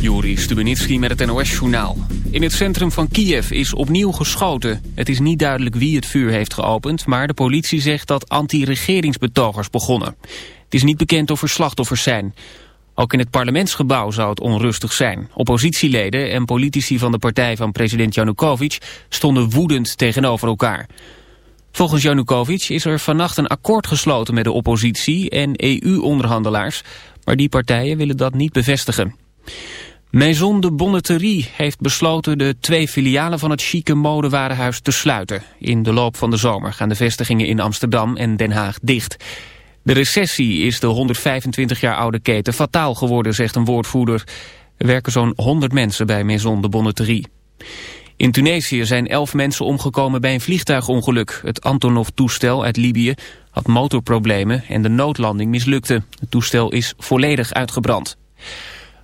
Juri Stubenitski met het NOS-journaal. In het centrum van Kiev is opnieuw geschoten. Het is niet duidelijk wie het vuur heeft geopend... maar de politie zegt dat anti-regeringsbetogers begonnen. Het is niet bekend of er slachtoffers zijn. Ook in het parlementsgebouw zou het onrustig zijn. Oppositieleden en politici van de partij van president Janukovic... stonden woedend tegenover elkaar. Volgens Janukovic is er vannacht een akkoord gesloten met de oppositie en EU-onderhandelaars... maar die partijen willen dat niet bevestigen. Maison de Bonneterie heeft besloten de twee filialen van het chique modewarenhuis te sluiten. In de loop van de zomer gaan de vestigingen in Amsterdam en Den Haag dicht. De recessie is de 125 jaar oude keten fataal geworden, zegt een woordvoerder. Er werken zo'n 100 mensen bij Maison de Bonneterie. In Tunesië zijn elf mensen omgekomen bij een vliegtuigongeluk. Het Antonov-toestel uit Libië had motorproblemen en de noodlanding mislukte. Het toestel is volledig uitgebrand.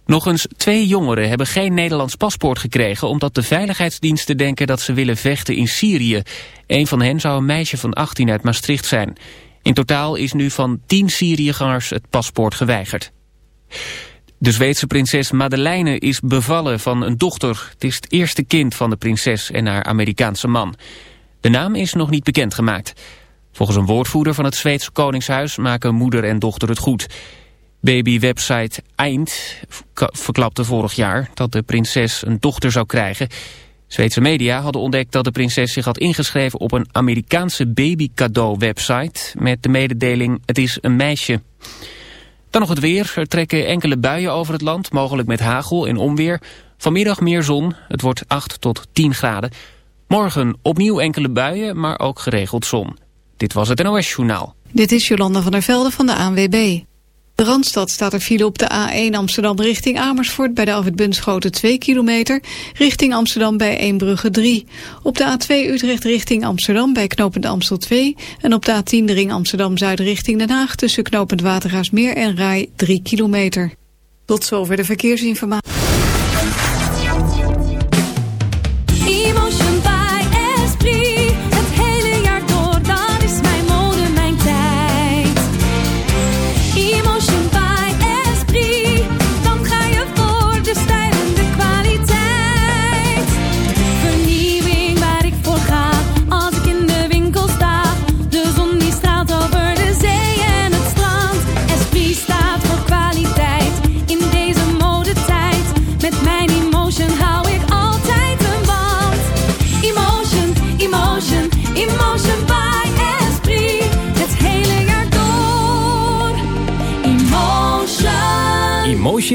Nog eens twee jongeren hebben geen Nederlands paspoort gekregen... omdat de veiligheidsdiensten denken dat ze willen vechten in Syrië. Een van hen zou een meisje van 18 uit Maastricht zijn. In totaal is nu van 10 Syriëgangers het paspoort geweigerd. De Zweedse prinses Madeleine is bevallen van een dochter. Het is het eerste kind van de prinses en haar Amerikaanse man. De naam is nog niet bekendgemaakt. Volgens een woordvoerder van het Zweedse Koningshuis maken moeder en dochter het goed... Babywebsite Eind verklapte vorig jaar dat de prinses een dochter zou krijgen. Zweedse media hadden ontdekt dat de prinses zich had ingeschreven op een Amerikaanse babycadeau-website met de mededeling het is een meisje. Dan nog het weer. Er trekken enkele buien over het land, mogelijk met hagel en onweer. Vanmiddag meer zon. Het wordt 8 tot 10 graden. Morgen opnieuw enkele buien, maar ook geregeld zon. Dit was het NOS Journaal. Dit is Jolanda van der Velde van de ANWB. De Randstad staat er file op de A1 Amsterdam richting Amersfoort... bij de Alfred Bunschoten 2 kilometer, richting Amsterdam bij Eembrugge 3. Op de A2 Utrecht richting Amsterdam bij knooppunt Amstel 2... en op de A10 de ring Amsterdam-Zuid richting Den Haag... tussen knooppunt Watergaasmeer en Rai 3 kilometer. Tot zover de verkeersinformatie.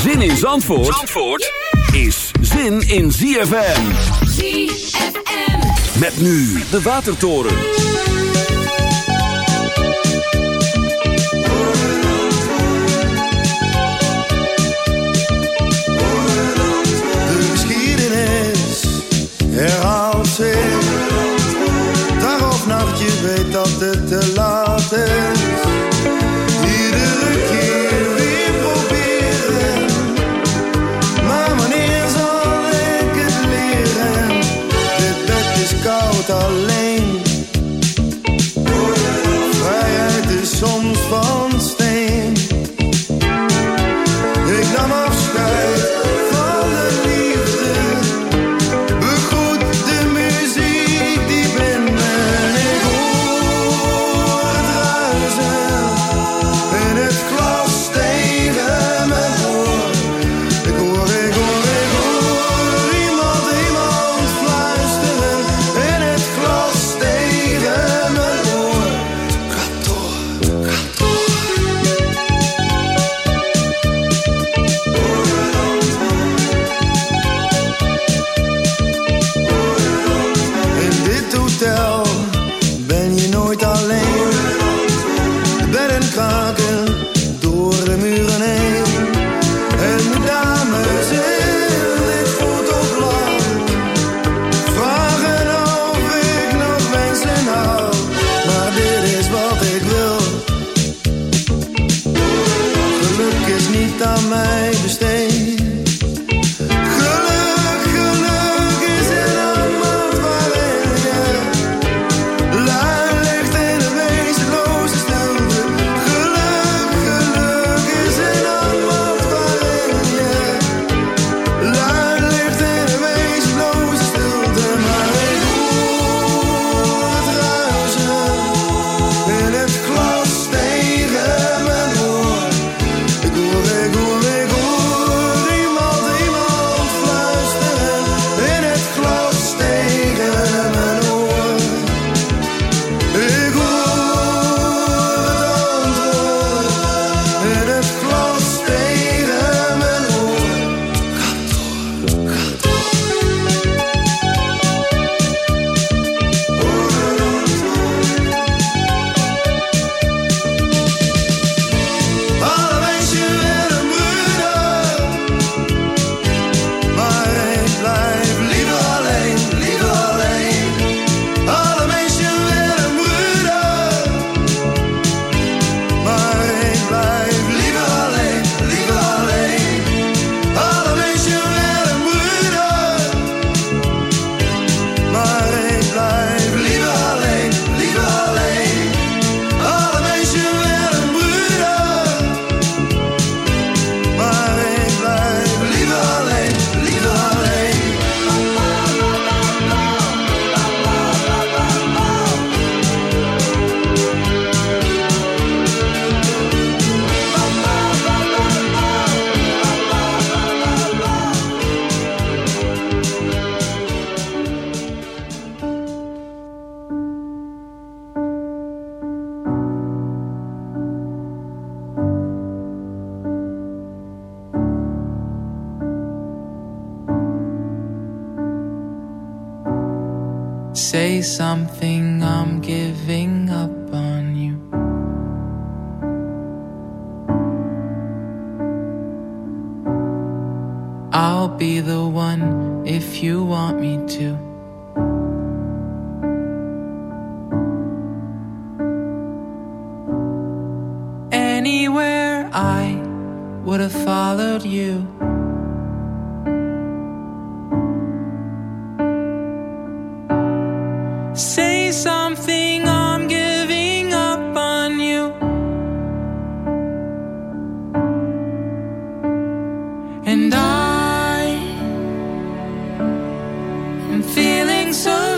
Zin in Zandvoort, Zandvoort is zin in ZFM. ZFM. Met nu de Watertoren. De geschiedenis herhaalt zich. Dag nacht, je weet dat het te laat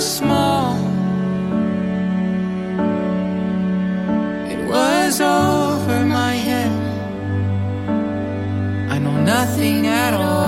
small. It was over my head. I know nothing at all.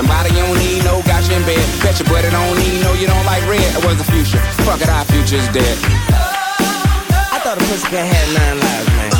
Somebody you don't need no got you in bed. Bet your buddy don't need no you don't like red. It was the future. Fuck it, our future's dead. I thought a pussycat had nine lives, man.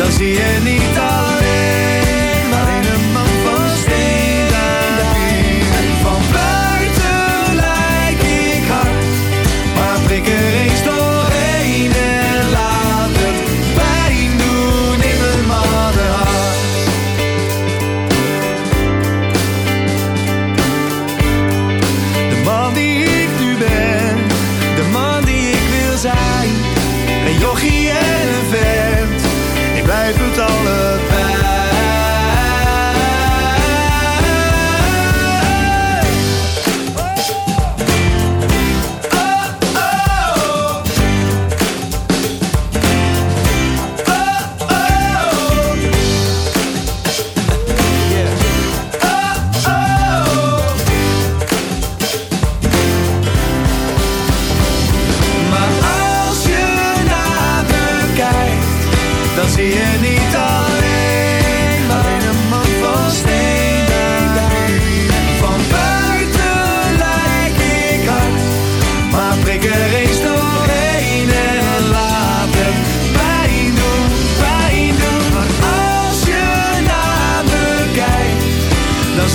dan zie je niet alleen maar alleen een man van steen. Van buiten lijk ik hard, maar prik er eens doorheen en laat het pijn doen in mijn mannenhart. De man die ik nu ben, De man die ik wil zijn, jochie en vent. Blijf het allebei.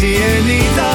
Zie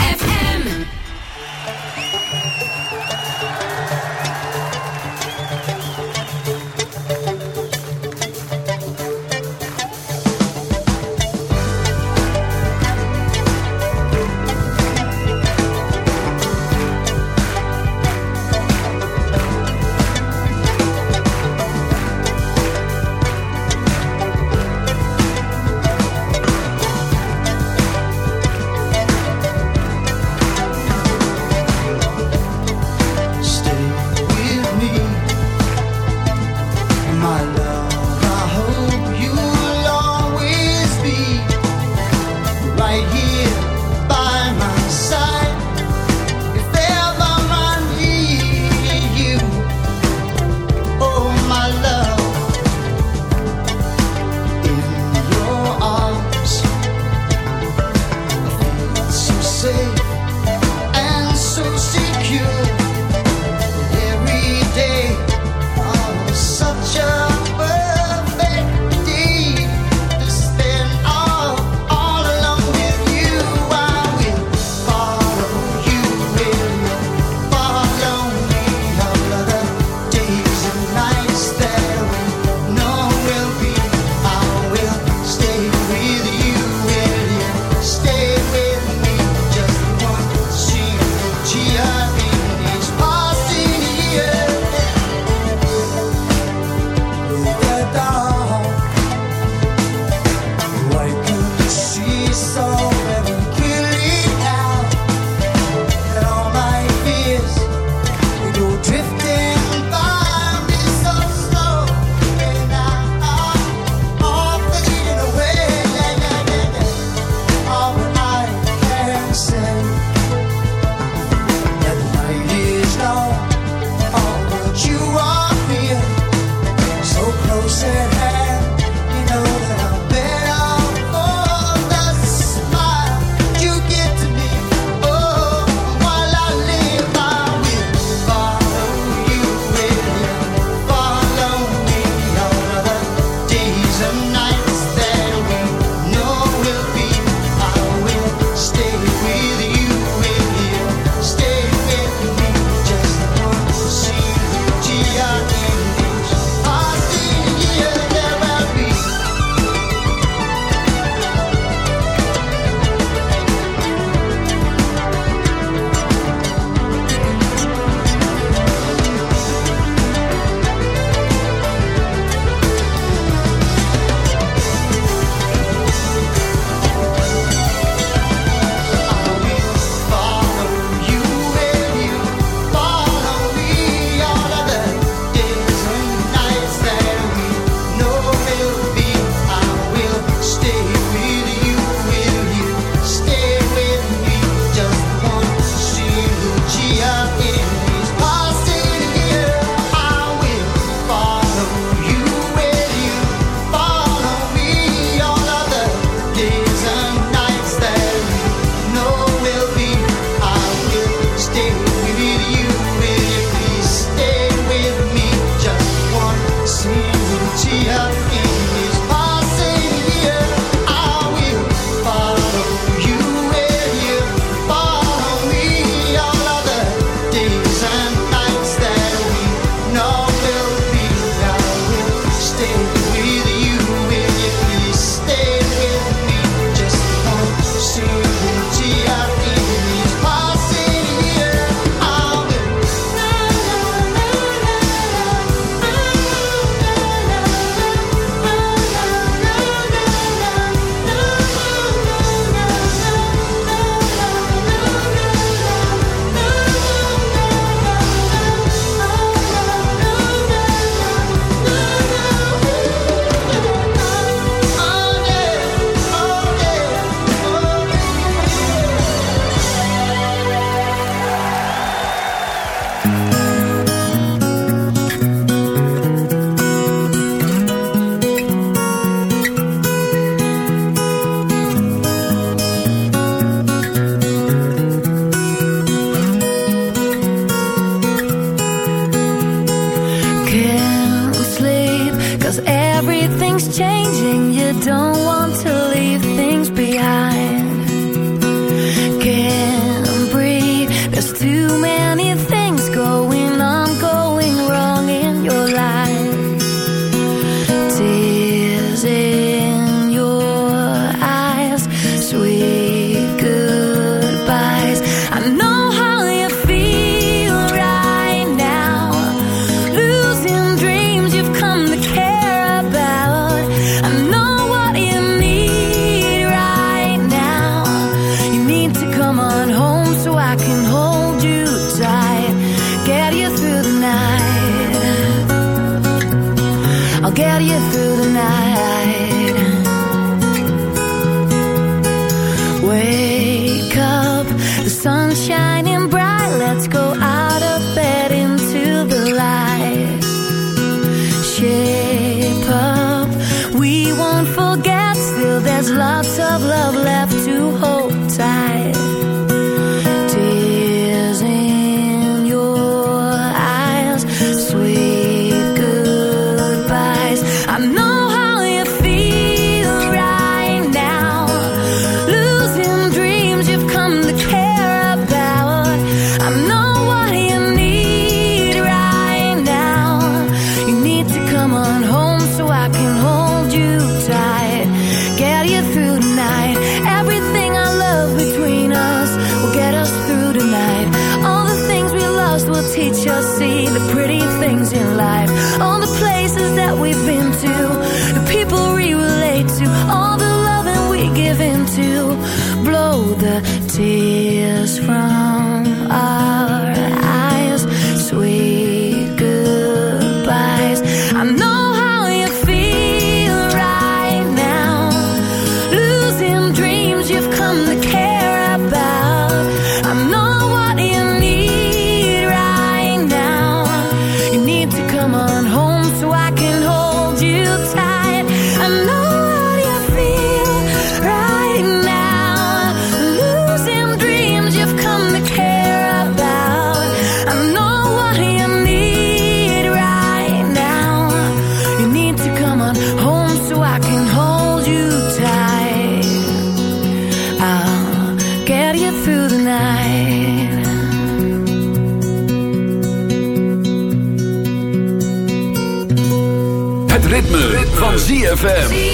van ZFM.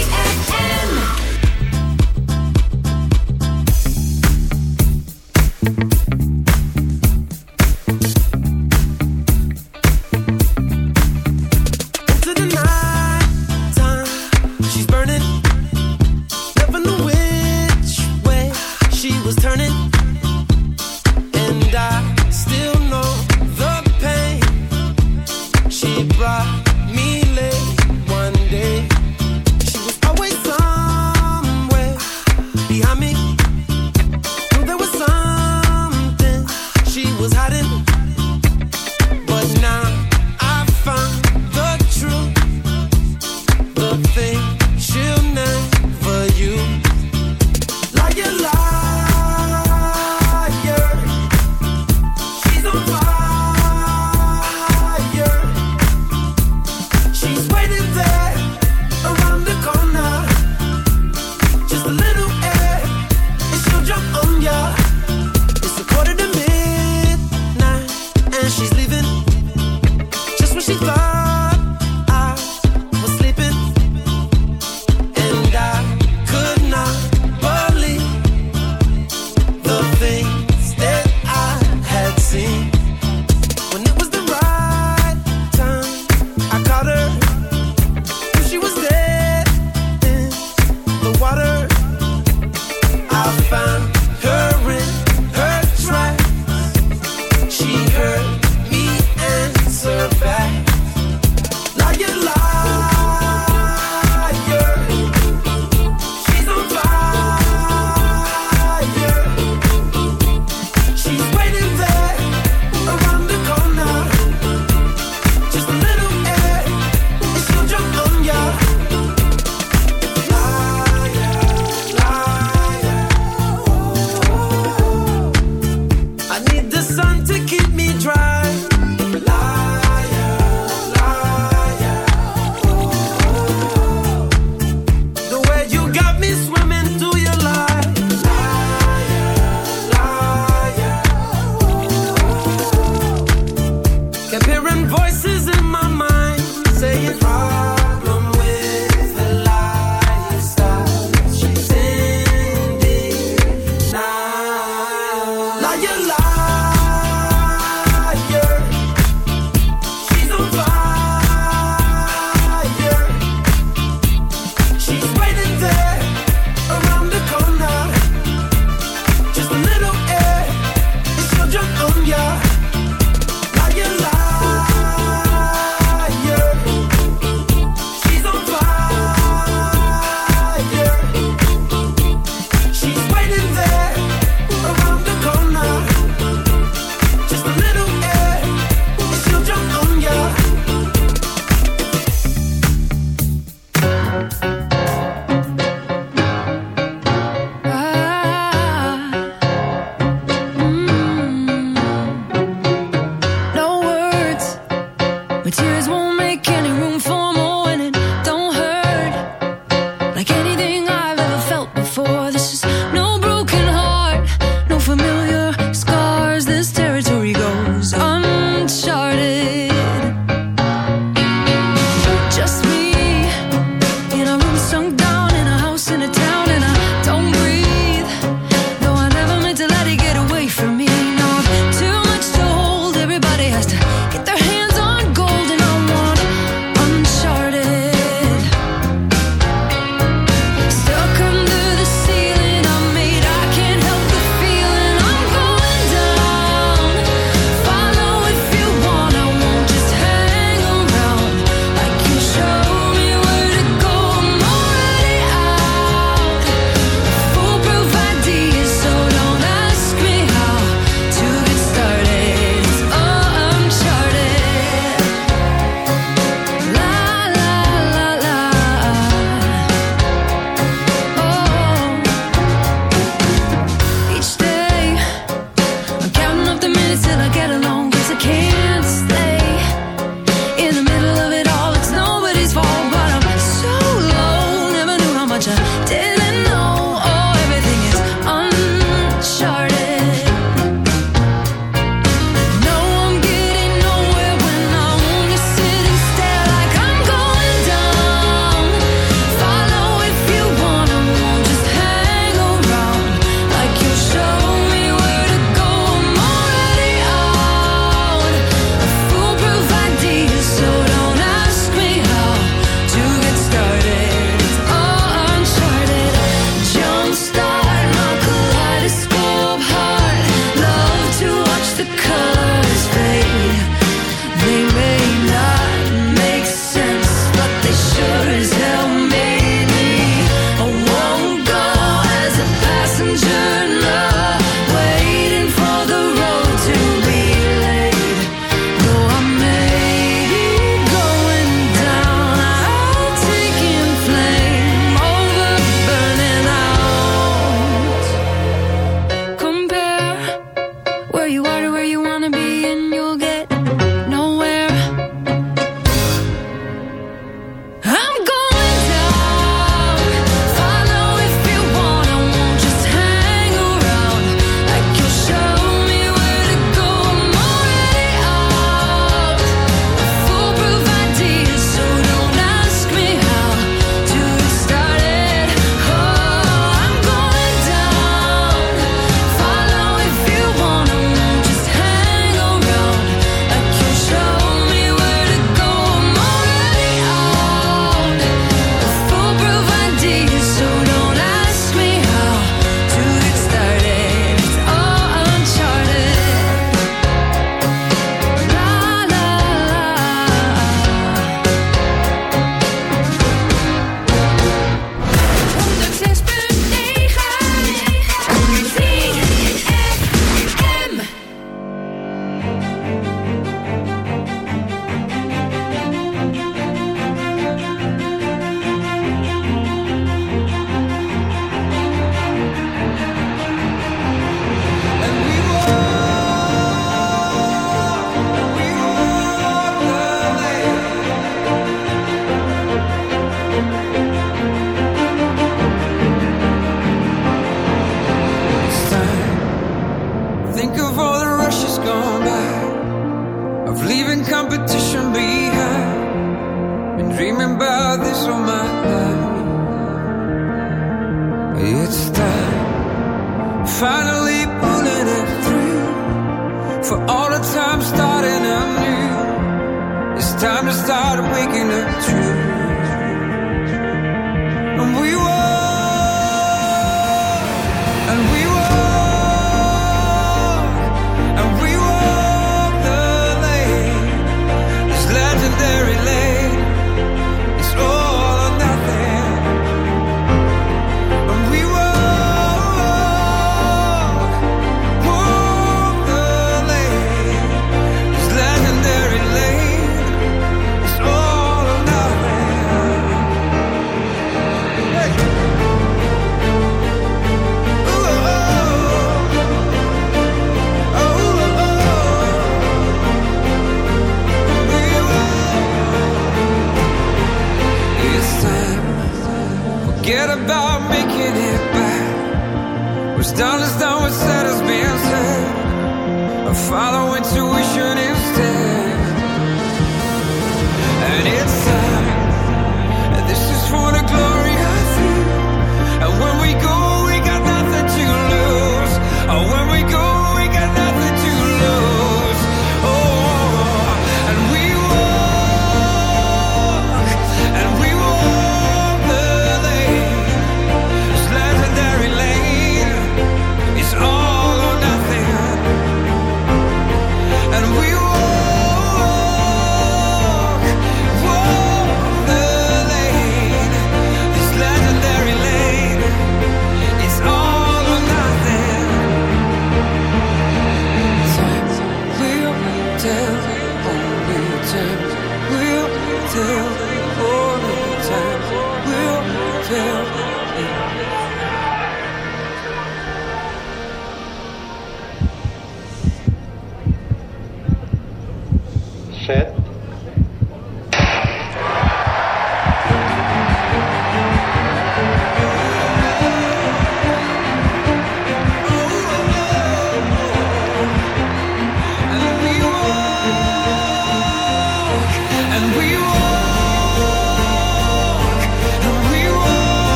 she's leaving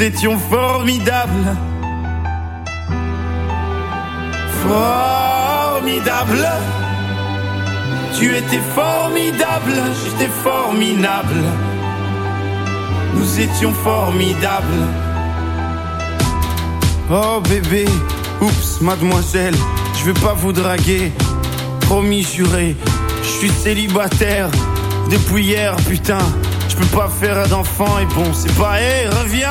Nous étions formidables. Formidable. Tu étais formidable, j'étais formidable. Nous étions formidables. Oh bébé, oups, mademoiselle, je veux pas vous draguer. Promis juré, je suis célibataire depuis hier, putain. Je peux pas faire d'enfant et bon, c'est pas, reviens,